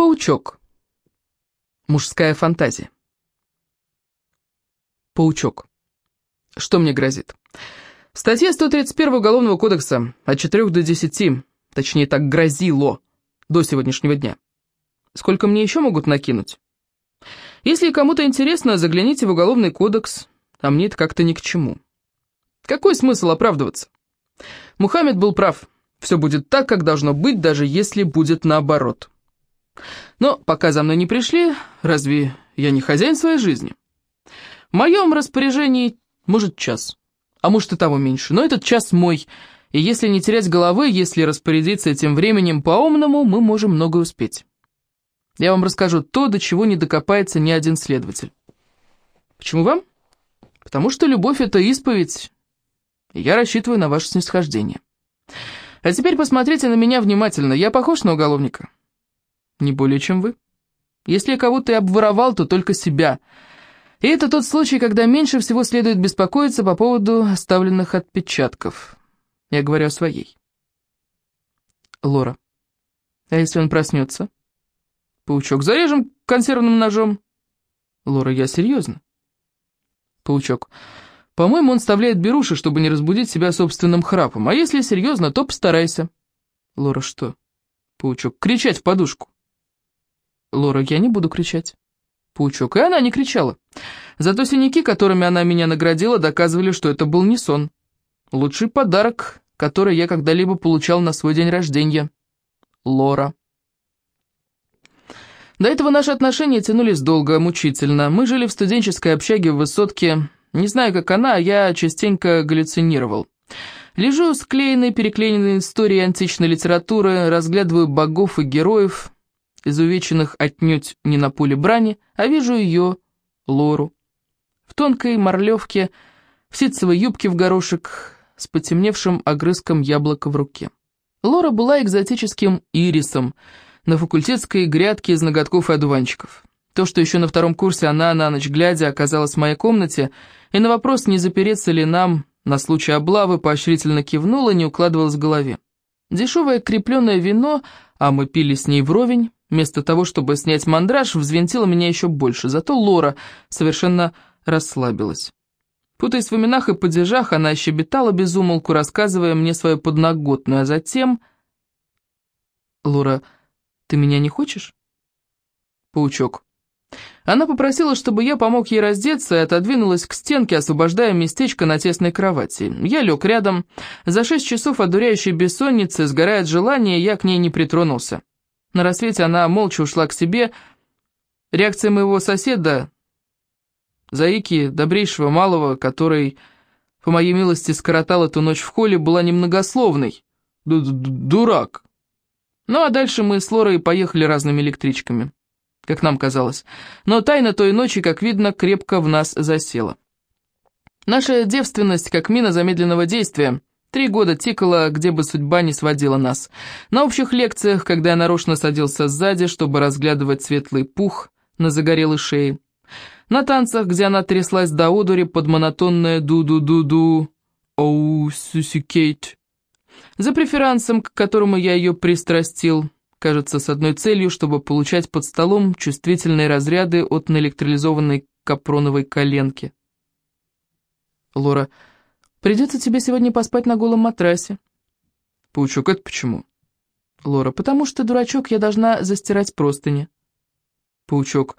Паучок. Мужская фантазия. Паучок. Что мне грозит? Статья 131 Уголовного кодекса от 4 до 10, точнее так грозило, до сегодняшнего дня. Сколько мне еще могут накинуть? Если кому-то интересно, загляните в Уголовный кодекс, а мне это как-то ни к чему. Какой смысл оправдываться? Мухаммед был прав. Все будет так, как должно быть, даже если будет наоборот. Но пока за мной не пришли, разве я не хозяин своей жизни? В моем распоряжении, может, час, а может и того меньше, но этот час мой, и если не терять головы, если распорядиться этим временем по-умному, мы можем многое успеть. Я вам расскажу то, до чего не докопается ни один следователь. Почему вам? Потому что любовь — это исповедь, и я рассчитываю на ваше снисхождение. А теперь посмотрите на меня внимательно. Я похож на уголовника? Не более, чем вы. Если кого-то и обворовал, то только себя. И это тот случай, когда меньше всего следует беспокоиться по поводу оставленных отпечатков. Я говорю о своей. Лора. А если он проснется? Паучок. Зарежем консервным ножом. Лора, я серьезно. Паучок. По-моему, он вставляет беруши, чтобы не разбудить себя собственным храпом. А если серьезно, то постарайся. Лора, что? Паучок, кричать в подушку. Лора, я не буду кричать. Паучок, и она не кричала. Зато синяки, которыми она меня наградила, доказывали, что это был не сон. Лучший подарок, который я когда-либо получал на свой день рождения. Лора. До этого наши отношения тянулись долго, мучительно. Мы жили в студенческой общаге в Высотке, не знаю, как она, а я частенько галлюцинировал. Лежу склеенной, переклеенной историей античной литературы, разглядываю богов и героев, изувеченных отнюдь не на поле брани, а вижу ее, Лору. В тонкой морлевке, в ситцевой юбке в горошек, с потемневшим огрызком яблока в руке. Лора была экзотическим ирисом на факультетской грядке из ноготков и одуванчиков. То, что еще на втором курсе она на ночь глядя оказалась в моей комнате, и на вопрос, не запереться ли нам на случай облавы, поощрительно кивнула, не укладывалась в голове. Дешевое крепленное вино, а мы пили с ней вровень, вместо того, чтобы снять мандраж, взвинтило меня еще больше, зато Лора совершенно расслабилась. Путаясь в именах и падежах, она щебетала безумолку, рассказывая мне свою подноготную, а затем... «Лора, ты меня не хочешь?» Паучок. Она попросила, чтобы я помог ей раздеться, и отодвинулась к стенке, освобождая местечко на тесной кровати. Я лег рядом. За шесть часов одуряющей бессонницы, сгорая от желания, я к ней не притронулся. На рассвете она молча ушла к себе. Реакция моего соседа, Заики, добрейшего малого, который, по моей милости, скоротал эту ночь в холле, была немногословной. Д -д Дурак. Ну а дальше мы с Лорой поехали разными электричками как нам казалось, но тайна той ночи, как видно, крепко в нас засела. Наша девственность, как мина замедленного действия, три года тикала, где бы судьба не сводила нас. На общих лекциях, когда я нарочно садился сзади, чтобы разглядывать светлый пух на загорелой шее. На танцах, где она тряслась до одури под монотонное ду-ду-ду-ду, оу, сюси-кейт. За преферансом, к которому я ее пристрастил, кажется, с одной целью, чтобы получать под столом чувствительные разряды от наэлектролизованной капроновой коленки. Лора, придется тебе сегодня поспать на голом матрасе. Паучок, это почему? Лора, потому что, дурачок, я должна застирать простыни. Паучок,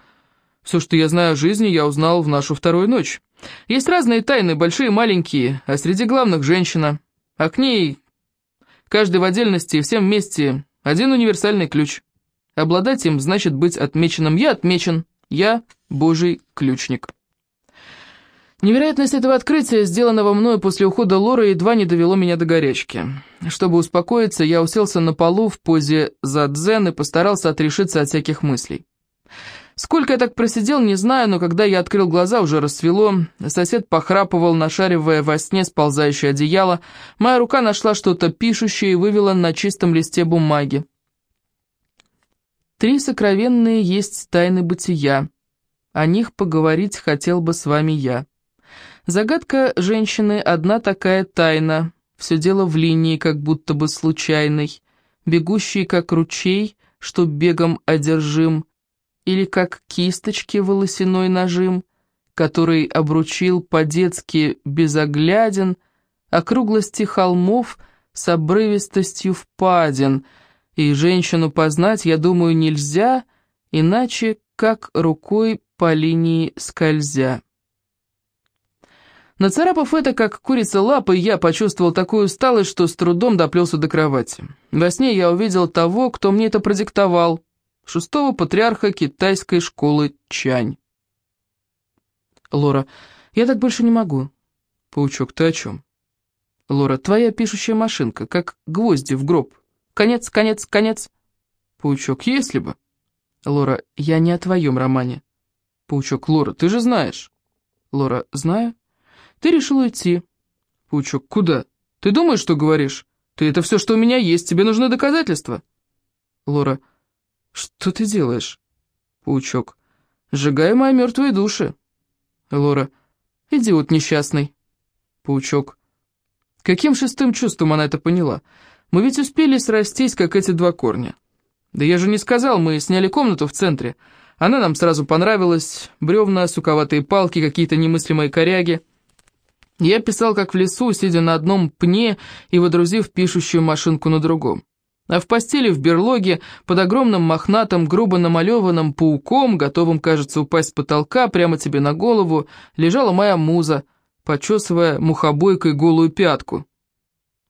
все, что я знаю о жизни, я узнал в нашу вторую ночь. Есть разные тайны, большие и маленькие, а среди главных женщина. А к ней, каждый в отдельности и всем вместе, один универсальный ключ. Обладать им значит быть отмеченным. Я отмечен. Я божий ключник. Невероятность этого открытия, сделанного мною после ухода Лоры, едва не довело меня до горячки. Чтобы успокоиться, я уселся на полу в позе за дзен и постарался отрешиться от всяких мыслей. Сколько я так просидел, не знаю, но когда я открыл глаза, уже рассвело. Сосед похрапывал, нашаривая во сне сползающее одеяло. Моя рука нашла что-то пишущее и вывела на чистом листе бумаги. Три сокровенные есть тайны бытия. О них поговорить хотел бы с вами я. Загадка женщины одна такая тайна. Все дело в линии, как будто бы случайной, бегущей, как ручей, что бегом одержим, или как кисточки волосяной нажим, который обручил по-детски безогляден округлости холмов с обрывистостью впадин, и женщину познать, я думаю, нельзя, иначе как рукой по линии скользя. Нацарапав это, как курица лапой, я почувствовал такую усталость, что с трудом доплелся до кровати. Во сне я увидел того, кто мне это продиктовал, шестого патриарха китайской школы Чань. Лора, я так больше не могу. Паучок, ты о чем? Лора, твоя пишущая машинка, как гвозди в гроб. Конец, конец, конец. Паучок, если бы. Лора, я не о твоем романе. Паучок, Лора, ты же знаешь. Лора, знаю. Ты решил уйти. Паучок, куда? Ты думаешь, что говоришь? Ты это все, что у меня есть, тебе нужны доказательства. Лора, что ты делаешь? Паучок, сжигаю мои мертвые души. Лора, идиот несчастный. Паучок, каким шестым чувством она это поняла? Мы ведь успели срастись, как эти два корня. Да я же не сказал, мы сняли комнату в центре. Она нам сразу понравилась. Бревна, суковатые палки, какие-то немыслимые коряги. Я писал, как в лесу, сидя на одном пне и водрузив пишущую машинку на другом. А в постели в берлоге, под огромным мохнатым, грубо намалеванным пауком, готовым, кажется, упасть с потолка прямо тебе на голову, лежала моя муза, почесывая мухобойкой голую пятку.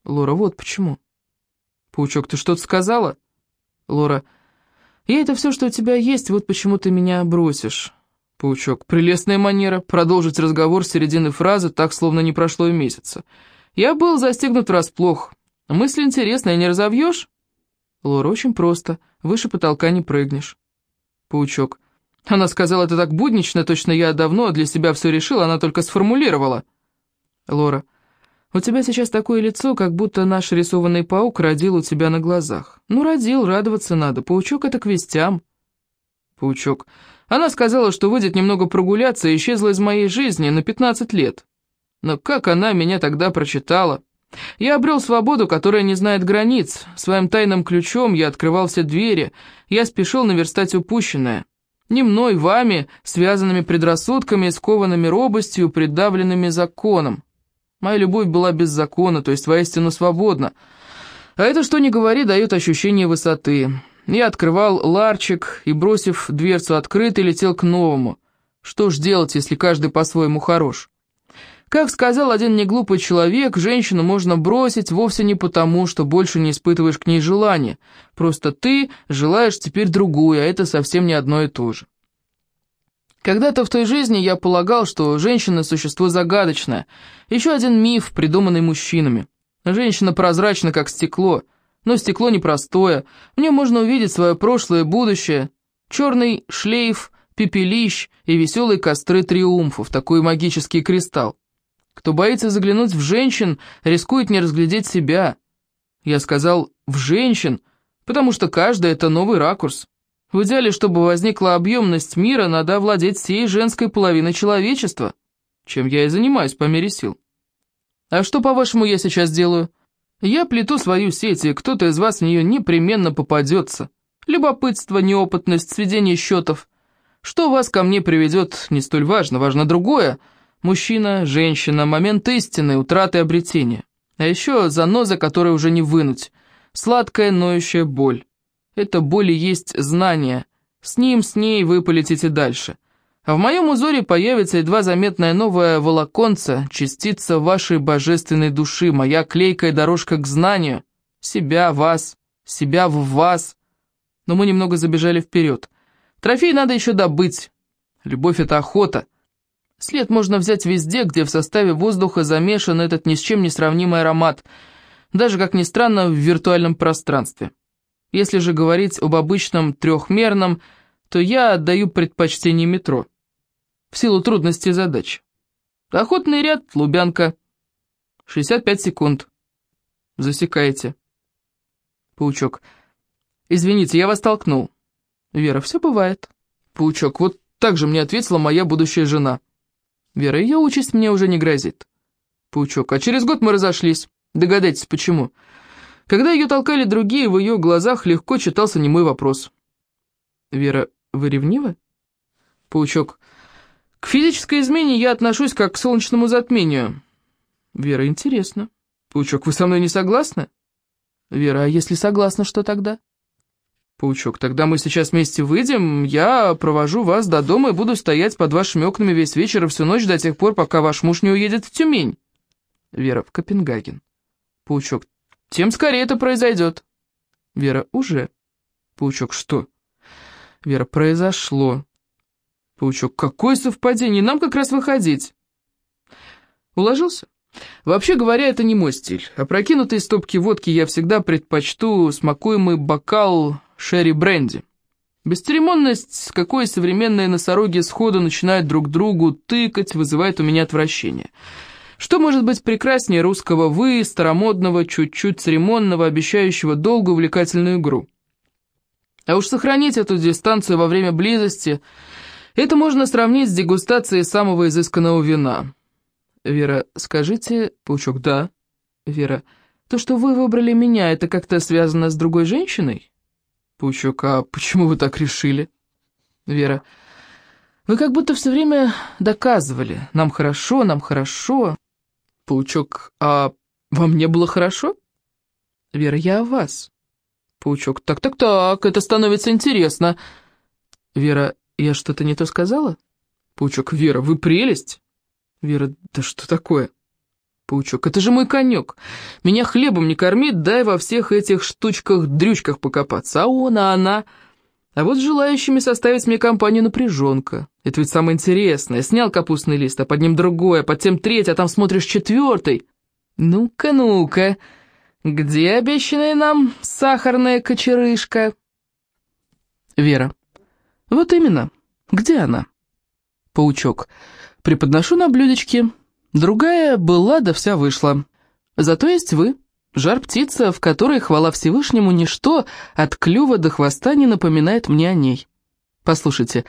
Лора, вот почему. Паучок, ты что-то сказала? Лора, я это все, что у тебя есть, вот почему ты меня бросишь. Паучок. Прелестная манера продолжить разговор с середины фразы, так, словно не прошло и месяца. Я был застегнут врасплох. Мысль интересная, не разовьешь? Лора, очень просто. Выше потолка не прыгнешь. Паучок. Она сказала это так буднично, точно я давно для себя все решила, она только сформулировала. Лора. У тебя сейчас такое лицо, как будто наш рисованный паук родил у тебя на глазах. Ну, родил, радоваться надо. Паучок — это к вестям. Паучок. Она сказала, что выйдет немного прогуляться и исчезла из моей жизни на 15 лет. Но как она меня тогда прочитала? Я обрел свободу, которая не знает границ. Своим тайным ключом я открывал все двери. Я спешил наверстать упущенное. Не мной, вами, связанными предрассудками, скованными робостью, придавленными законом. Моя любовь была без закона, то есть воистину свободна. А это, что ни говори, дает ощущение высоты. Я открывал ларчик и, бросив дверцу открытой, летел к новому. Что ж делать, если каждый по-своему хорош? Как сказал один неглупый человек, женщину можно бросить вовсе не потому, что больше не испытываешь к ней желания. Просто ты желаешь теперь другую, а это совсем не одно и то же. Когда-то в той жизни я полагал, что женщина – существо загадочное. Еще один миф, придуманный мужчинами. Женщина прозрачна, как стекло – но стекло непростое, в нем можно увидеть свое прошлое и будущее. Черный шлейф, пепелищ и веселые костры триумфов, такой магический кристалл. Кто боится заглянуть в женщин, рискует не разглядеть себя. Я сказал «в женщин», потому что каждый — это новый ракурс. В идеале, чтобы возникла объемность мира, надо овладеть всей женской половиной человечества, чем я и занимаюсь по мере сил. А что, по-вашему, я сейчас делаю? Я плету свою сеть, и кто-то из вас в нее непременно попадется. Любопытство, неопытность, сведение счетов. Что вас ко мне приведет, не столь важно, важно другое. Мужчина, женщина, момент истины, утраты обретения. А еще заноза, которой уже не вынуть. Сладкая, ноющая боль. Это боль и есть знание. С ним, с ней вы полетите дальше. В моем узоре появится едва заметная новая волоконца, частица вашей божественной души, моя клейкая дорожка к знанию. Себя, вас, себя в вас. Но мы немного забежали вперед. Трофей надо еще добыть. Любовь — это охота. След можно взять везде, где в составе воздуха замешан этот ни с чем не сравнимый аромат, даже, как ни странно, в виртуальном пространстве. Если же говорить об обычном трехмерном, то я отдаю предпочтение метро в силу трудности задач. Охотный ряд, Лубянка. 65 секунд. Засекаете. Паучок. Извините, я вас толкнул. Вера, все бывает. Паучок, вот так же мне ответила моя будущая жена. Вера, ее участь мне уже не грозит. Паучок, а через год мы разошлись. Догадайтесь, почему. Когда ее толкали другие, в ее глазах легко читался немой вопрос. «Вера, вы ревнивы?» Паучок. «К физической измене я отношусь как к солнечному затмению». Вера, интересно. Паучок, вы со мной не согласны? Вера, а если согласна, что тогда? Паучок, тогда мы сейчас вместе выйдем, я провожу вас до дома и буду стоять под вашими окнами весь вечер и всю ночь до тех пор, пока ваш муж не уедет в Тюмень. Вера, в Копенгаген. Паучок, тем скорее это произойдет. Вера, уже. Паучок, что? Вера, произошло. Паучок, какое совпадение, нам как раз выходить. Уложился? Вообще говоря, это не мой стиль. Опрокинутые стопки водки я всегда предпочту смакуемый бокал шерри-бренди. Бесцеремонность, какой современные носороги сходу начинают друг другу тыкать, вызывает у меня отвращение. Что может быть прекраснее русского «вы», старомодного, чуть-чуть церемонного, обещающего долгую увлекательную игру? А уж сохранить эту дистанцию во время близости, это можно сравнить с дегустацией самого изысканного вина. Вера, скажите... Паучок, да. Вера, то, что вы выбрали меня, это как-то связано с другой женщиной? Паучок, а почему вы так решили? Вера, вы как будто все время доказывали. Нам хорошо, нам хорошо. Паучок, а вам не было хорошо? Вера, я о вас. Паучок, так-так-так, это становится интересно. Вера, я что-то не то сказала? Паучок, Вера, вы прелесть. Вера, да что такое? Паучок, это же мой конек. Меня хлебом не кормит, дай во всех этих штучках-дрючках покопаться. А он, а она... А вот с желающими составить мне компанию напряженка. Это ведь самое интересное. Снял капустный лист, а под ним другой, а под тем третий, а там смотришь четвертый. Ну-ка, ну-ка, где обещанная нам сахарная кочерышка? Вера. Вот именно. Где она? Паучок. Преподношу на блюдечке. Другая была, да вся вышла. Зато есть вы, жар-птица, в которой, хвала Всевышнему, ничто от клюва до хвоста не напоминает мне о ней. Послушайте,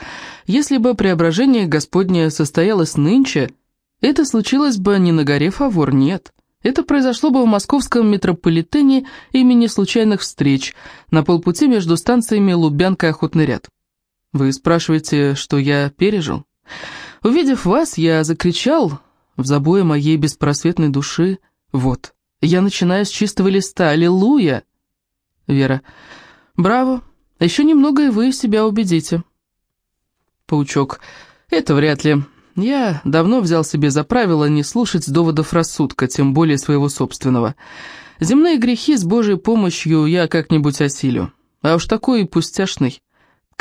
если бы преображение Господне состоялось нынче, это случилось бы не на горе Фавор, нет. Это произошло бы в московском метрополитене имени случайных встреч, на полпути между станциями Лубянка и Охотный ряд. Вы спрашиваете, что я пережил? Увидев вас, я закричал в забое моей беспросветной души. Вот, я начинаю с чистого листа. Аллилуйя! Вера. Браво. Еще немного, и вы себя убедите. Паучок. Это вряд ли. Я давно взял себе за правило не слушать доводов рассудка, тем более своего собственного. Земные грехи с Божьей помощью я как-нибудь осилю. А уж такой пустяшный,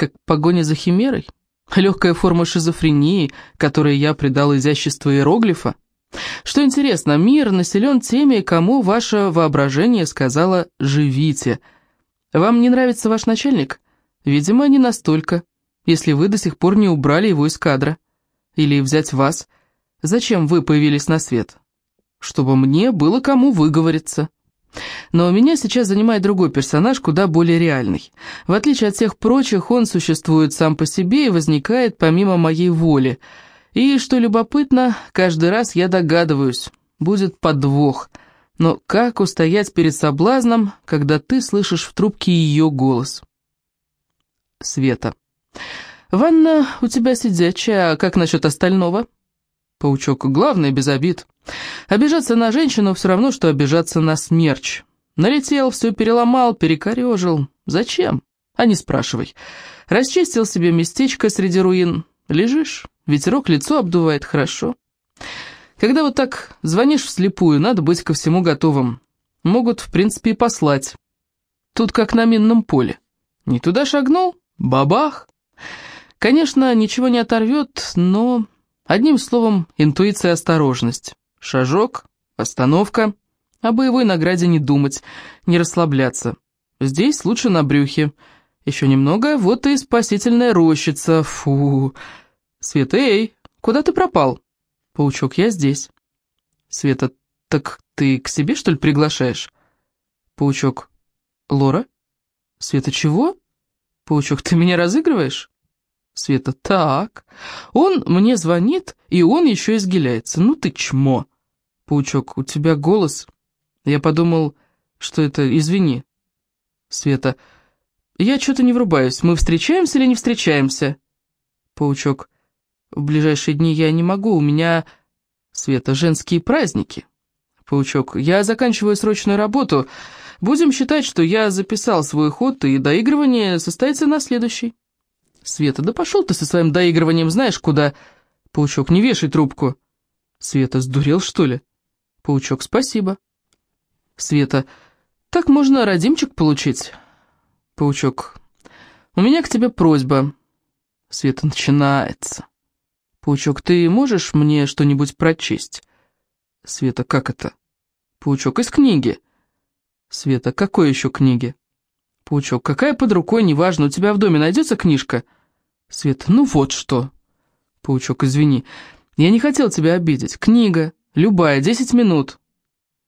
как погоня за химерой. Легкая форма шизофрении, которой я придал изящество иероглифа. Что интересно, мир населен теми, кому ваше воображение сказала «живите». Вам не нравится ваш начальник? Видимо, не настолько, если вы до сих пор не убрали его из кадра. Или взять вас. Зачем вы появились на свет? Чтобы мне было кому выговориться. Но меня сейчас занимает другой персонаж, куда более реальный. В отличие от всех прочих, он существует сам по себе и возникает помимо моей воли. И, что любопытно, каждый раз я догадываюсь, будет подвох. Но как устоять перед соблазном, когда ты слышишь в трубке ее голос? Света. «Ванна у тебя сидячая, а как насчет остального?» Паучок, главное, без обид. Обижаться на женщину все равно, что обижаться на смерч. Налетел, все переломал, перекорежил. Зачем? А не спрашивай. Расчистил себе местечко среди руин. Лежишь, ветерок лицо обдувает хорошо. Когда вот так звонишь вслепую, надо быть ко всему готовым. Могут, в принципе, и послать. Тут как на минном поле. Не туда шагнул? Бабах! Конечно, ничего не оторвет, но Одним словом, интуиция и осторожность. Шажок, остановка, о боевой награде не думать, не расслабляться. Здесь лучше на брюхе. Еще немного, вот и спасительная рощица. Фу. Света, эй, куда ты пропал? Паучок, я здесь. Света, так ты к себе, что ли, приглашаешь? Паучок, Лора? Света, чего? Паучок, ты меня разыгрываешь? Света, так. Он мне звонит, и он еще изгиляется. Ну ты чмо. Паучок, у тебя голос. Я подумал, Что это «извини»? Света. Я что-то не врубаюсь. Мы встречаемся или не встречаемся? Паучок. В ближайшие дни я не могу, у меня... Света, женские праздники. Паучок. Я заканчиваю срочную работу. Будем считать, что я записал свой ход, и доигрывание состоится на следующий. Света, да пошел ты со своим доигрыванием знаешь куда. Паучок, не вешай трубку. Света, сдурел что ли? Паучок, спасибо. Света, так можно родимчик получить. Паучок, у меня к тебе просьба. Света, начинается. Паучок, ты можешь мне что-нибудь прочесть? Света, как это? Паучок, из книги. Света, какой еще книги? Паучок, какая под рукой, неважно, у тебя в доме найдется книжка? Света, ну вот что. Паучок, извини, я не хотел тебя обидеть. Книга, любая, десять минут.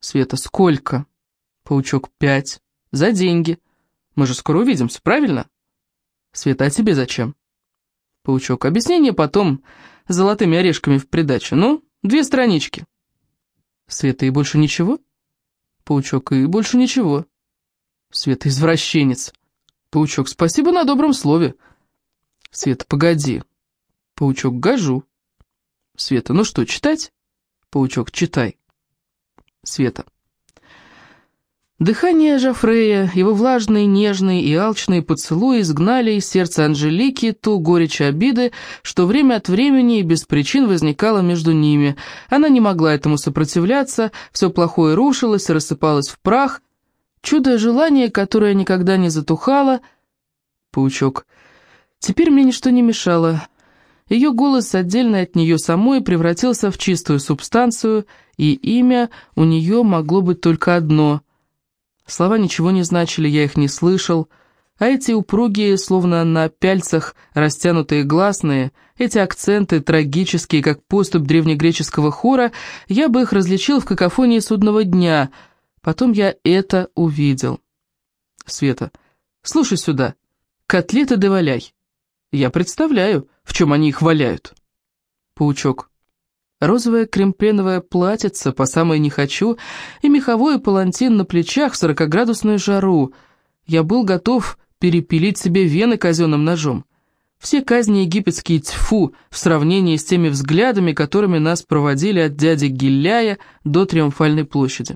Света, сколько? Паучок, пять. За деньги. Мы же скоро увидимся, правильно? Света, а тебе зачем? Паучок, объяснение потом, с золотыми орешками в придачу. Ну, две странички. Света, и больше ничего? Паучок, и больше ничего. Света, извращенец. Паучок, спасибо на добром слове. Света, погоди. Паучок, гожу. Света, ну что, читать? Паучок, читай. Света. Дыхание Жафрея, его влажные, нежные и алчные поцелуи изгнали из сердца Анжелики ту горечь обиды, что время от времени и без причин возникало между ними. Она не могла этому сопротивляться, все плохое рушилось, рассыпалось в прах. Чудо желание, которое никогда не затухало. Паучок. Теперь мне ничто не мешало. Ее голос, отдельно от нее самой, превратился в чистую субстанцию, и имя у нее могло быть только одно — Слова ничего не значили, я их не слышал, а эти упругие, словно на пяльцах растянутые гласные, эти акценты, трагические, как поступ древнегреческого хора, я бы их различил в какофонии судного дня. Потом я это увидел. Света, слушай сюда. Котлеты да. Я представляю, в чем они их валяют. Паучок. Розовое кремпленовое платьице по самой не хочу и меховой палантин на плечах в сорокоградусную жару. Я был готов перепилить себе вены казенным ножом. Все казни египетские тьфу в сравнении с теми взглядами, которыми нас проводили от дяди Гиляя до Триумфальной площади.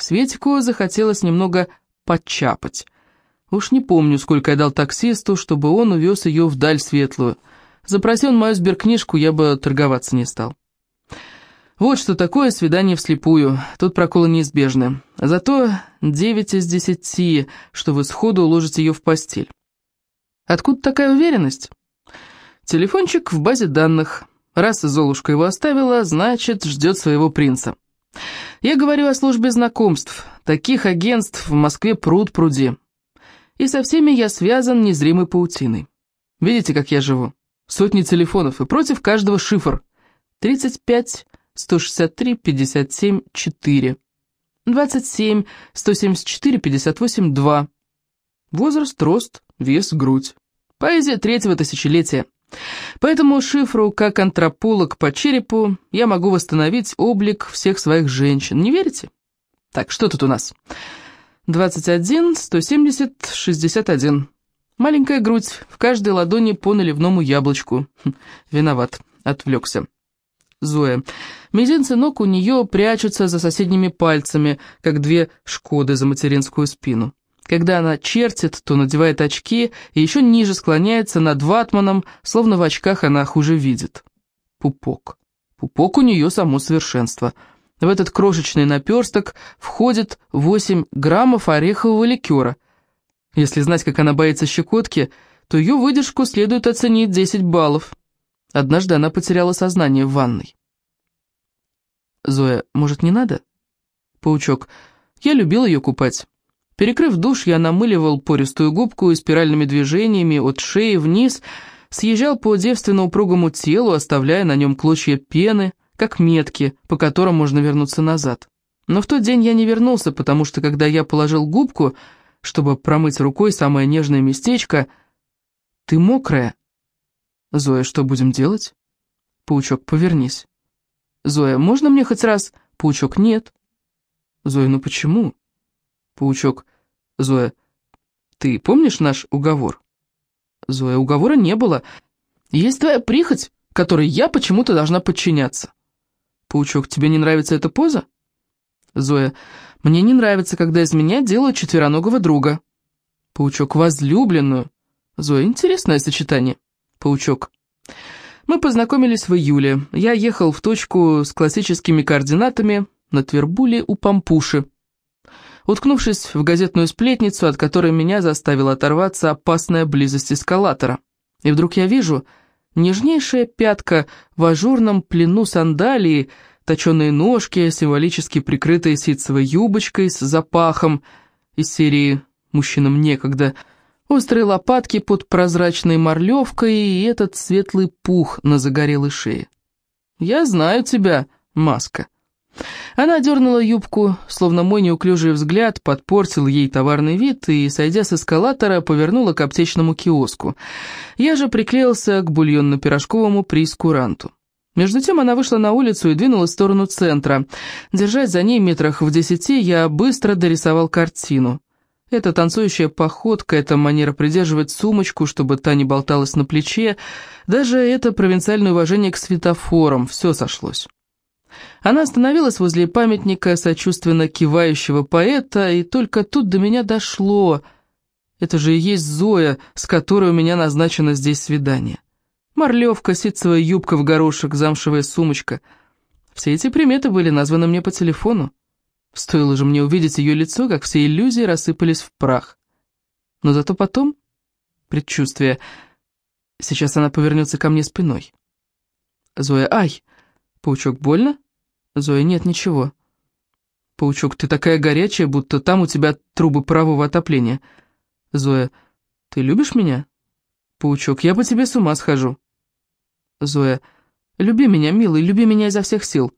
Светику захотелось немного подчапать. Уж не помню, сколько я дал таксисту, чтобы он увез ее вдаль светлую. Запроси он мою сберкнижку, я бы торговаться не стал. Вот что такое свидание вслепую, тут проколы неизбежны. Зато 9 из 10, что вы сходу уложите ее в постель. Откуда такая уверенность? Телефончик в базе данных. Раз Золушка его оставила, значит, ждет своего принца. Я говорю о службе знакомств. Таких агентств в Москве пруд пруди. И со всеми я связан незримой паутиной. Видите, как я живу? Сотни телефонов, и против каждого шифр. 35 163, 57, 4. 27, 174, 58, 2. Возраст, рост, вес, грудь. Поэзия третьего тысячелетия. По этому шифру, как антрополог по черепу, я могу восстановить облик всех своих женщин. Не верите? Так, что тут у нас? 21, 170, 61. Маленькая грудь, в каждой ладони по наливному яблочку. Хм, виноват, отвлекся. Зоя. Мизинцы ног у нее прячутся за соседними пальцами, как две шкоды за материнскую спину. Когда она чертит, то надевает очки и еще ниже склоняется над ватманом, словно в очках она хуже видит. Пупок. Пупок у нее само совершенство. В этот крошечный наперсток входит 8 граммов орехового ликера. Если знать, как она боится щекотки, то ее выдержку следует оценить 10 баллов. Однажды она потеряла сознание в ванной. Зоя, может, не надо? Паучок, я любил ее купать. Перекрыв душ, я намыливал пористую губку и спиральными движениями от шеи вниз съезжал по девственно упругому телу, оставляя на нем клочья пены, как метки, по которым можно вернуться назад. Но в тот день я не вернулся, потому что когда я положил губку, чтобы промыть рукой самое нежное местечко, «Ты мокрая», «Зоя, что будем делать?» «Паучок, повернись». «Зоя, можно мне хоть раз?» «Паучок, нет». «Зоя, ну почему?» Паучок. Зоя. Ты помнишь наш уговор? Зоя. Уговора не было. Есть твоя прихоть, которой я почему-то должна подчиняться. Паучок. Тебе не нравится эта поза? Зоя. Мне не нравится, когда из меня делают четвероногого друга. Паучок. Возлюбленную. Зоя. Интересное сочетание. Паучок. Мы познакомились в июле. Я ехал в точку с классическими координатами на Твербуле у Пампуши. Уткнувшись в газетную сплетницу, от которой меня заставила оторваться опасная близость эскалатора. И вдруг я вижу нежнейшая пятка в ажурном плену сандалии, точеные ножки, символически прикрытые ситцевой юбочкой с запахом из серии «Мужчинам некогда», Острые лопатки под прозрачной морлевкой и этот светлый пух на загорелой шее. «Я знаю тебя, маска». Она дернула юбку, словно мой неуклюжий взгляд подпортил ей товарный вид и, сойдя с эскалатора, повернула к аптечному киоску. Я же приклеился к бульонно-пирожковому прейскуранту. Между тем она вышла на улицу и двинулась в сторону центра. Держась за ней метрах в десяти, я быстро дорисовал картину. Эта танцующая походка, эта манера придерживать сумочку, чтобы та не болталась на плече, даже это провинциальное уважение к светофорам, все сошлось. Она остановилась возле памятника сочувственно кивающего поэта, и только тут до меня дошло. Это же и есть Зоя, с которой у меня назначено здесь свидание. Морлевка, ситцевая юбка в горошек, замшевая сумочка. Все эти приметы были названы мне по телефону. Стоило же мне увидеть ее лицо, как все иллюзии рассыпались в прах. Но зато потом... Предчувствие. Сейчас она повернется ко мне спиной. Зоя, ай! Паучок, больно? Зоя, нет, ничего. Паучок, ты такая горячая, будто там у тебя трубы парового отопления. Зоя, ты любишь меня? Паучок, я по тебе с ума схожу. Зоя, люби меня, милый, люби меня изо всех сил.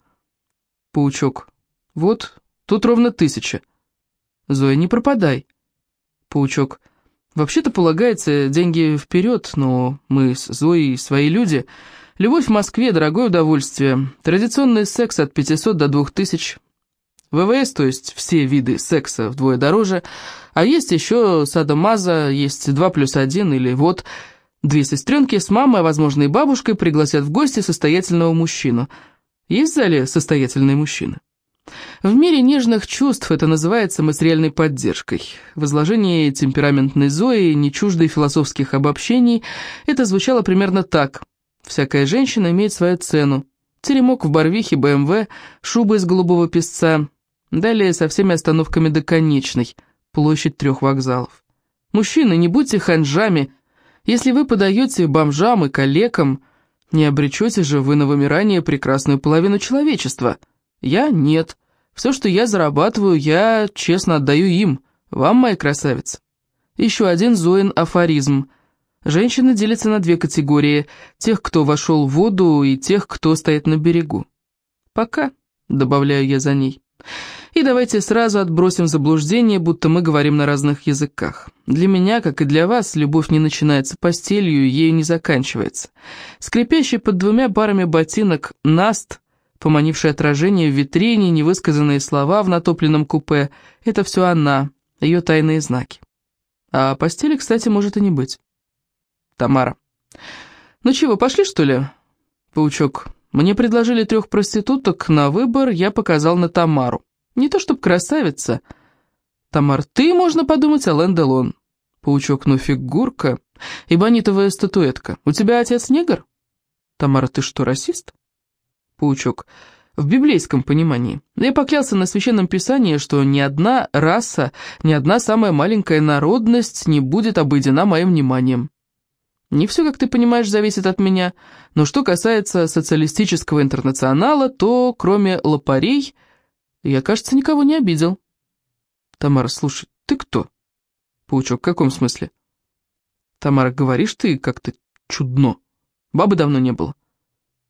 Паучок, вот, Тут ровно тысяча. Зоя, не пропадай. Паучок. Вообще-то полагается деньги вперед, но мы с Зоей свои люди. Любовь в Москве – дорогое удовольствие. Традиционный секс от 500 до 2000. ВВС, то есть все виды секса вдвое дороже. А есть еще садомаза, есть 2 плюс 1 или вот... Две сестренки с мамой, а возможно и бабушкой, пригласят в гости состоятельного мужчину. Есть в зале состоятельные мужчины? В мире нежных чувств это называется материальной поддержкой. В изложении темпераментной Зои, не чуждой философских обобщений, это звучало примерно так. Всякая женщина имеет свою цену. Теремок в Барвихе, БМВ, шуба из голубого песца. Далее со всеми остановками до конечной, площадь трех вокзалов. Мужчины, не будьте ханжами. Если вы подаете бомжам и калекам, не обречете же вы на вымирание прекрасную половину человечества – я нет. Все, что я зарабатываю, я честно отдаю им, вам, моя красавица. Еще один Зоин афоризм. Женщины делятся на две категории, тех, кто вошел в воду, и тех, кто стоит на берегу. Пока, добавляю я за ней. И давайте сразу отбросим заблуждение, будто мы говорим на разных языках. Для меня, как и для вас, любовь не начинается постелью, ею не заканчивается. Скрипящий под двумя парами ботинок Наст поманившее отражение в витрине, невысказанные слова в натопленном купе — это все она, ее тайные знаки. А постели, кстати, может и не быть. Тамара. «Ну чего, пошли, что ли?» Паучок. «Мне предложили трех проституток на выбор, я показал на Тамару. Не то чтоб красавица». Тамар. «Ты, можно подумать, Ален Делон». Паучок. «Ну фигурка. Ибонитовая статуэтка. У тебя отец негр?» Тамара. «Ты что, расист?» Паучок. В библейском понимании. Я поклялся на священном писании, что ни одна раса, ни одна самая маленькая народность не будет обойдена моим вниманием. Не все, как ты понимаешь, зависит от меня, но что касается социалистического интернационала, то, кроме лопарей, я, кажется, никого не обидел. Тамара, слушай, ты кто? Паучок, в каком смысле? Тамара, говоришь ты как-то чудно. Бабы давно не было.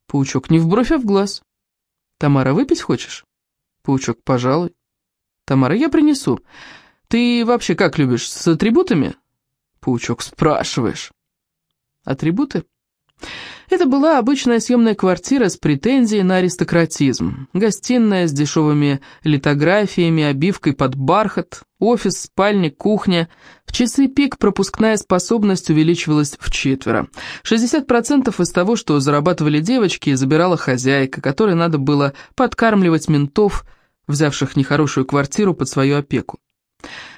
Паучок, не в бровь, а в глаз. Тамара, выпить хочешь? Паучок, пожалуй. Тамара, я принесу. Ты вообще как любишь, с атрибутами? Паучок, спрашиваешь. Атрибуты? Это была обычная съемная квартира с претензией на аристократизм. Гостиная с дешевыми литографиями, обивкой под бархат, офис, спальня, кухня. В часы пик пропускная способность увеличивалась в четверо. 60% из того, что зарабатывали девочки, забирала хозяйка, которой надо было подкармливать ментов, взявших нехорошую квартиру под свою опеку.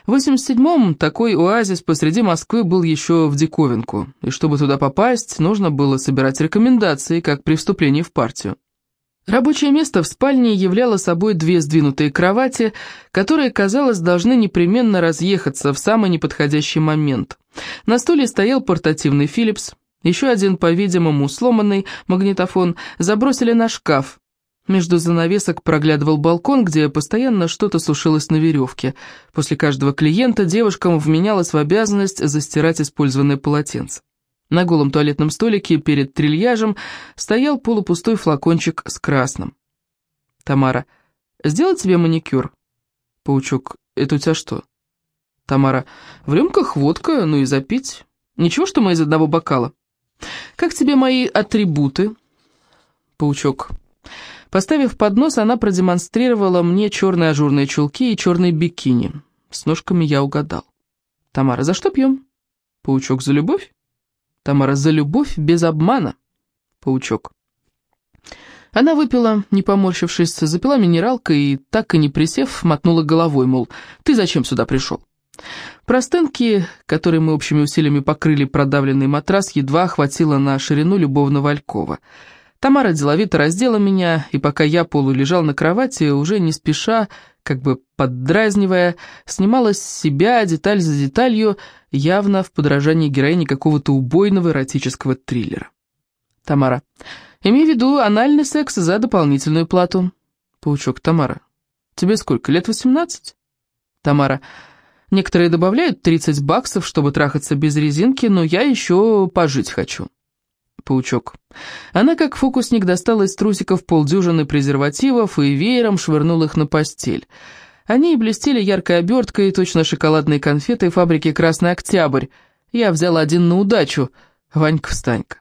В 87-м такой оазис посреди Москвы был еще в диковинку, и чтобы туда попасть, нужно было собирать рекомендации, как при вступлении в партию. Рабочее место в спальне являло собой две сдвинутые кровати, которые, казалось, должны непременно разъехаться в самый неподходящий момент. На стуле стоял портативный «Филлипс», еще один, по-видимому, сломанный магнитофон забросили на шкаф, между занавесок проглядывал балкон, где постоянно что-то сушилось на веревке. После каждого клиента девушкам вменялось в обязанность застирать использованное полотенце. На голом туалетном столике перед трильяжем стоял полупустой флакончик с красным. «Тамара, сделать тебе маникюр?» «Паучок, это у тебя что?» «Тамара, в рюмках водка, ну и запить. Ничего, что мы из одного бокала?» «Как тебе мои атрибуты?» «Паучок, Поставив поднос, она продемонстрировала мне черные ажурные чулки и черные бикини. С ножками я угадал. «Тамара, за что пьем?» «Паучок, за любовь?» «Тамара, за любовь без обмана?» «Паучок». Она выпила, не поморщившись, запила минералкой и, так и не присев, мотнула головой, мол, «Ты зачем сюда пришел?» Простынки, которые мы общими усилиями покрыли продавленный матрас, едва хватило на ширину любовного алькова — Тамара деловито раздела меня, и пока я полулежал на кровати, уже не спеша, как бы поддразнивая, снимала с себя деталь за деталью, явно в подражании героини какого-то убойного эротического триллера. Тамара. Имей в виду анальный секс за дополнительную плату. Паучок. Тамара. Тебе сколько, лет 18? Тамара. Некоторые добавляют 30 баксов, чтобы трахаться без резинки, но я еще пожить хочу паучок. Она, как фокусник, достала из трусиков полдюжины презервативов и веером швырнула их на постель. Они блестели яркой оберткой, точно шоколадные конфеты фабрики «Красный Октябрь». Я взяла один на удачу. Ванька-встанька.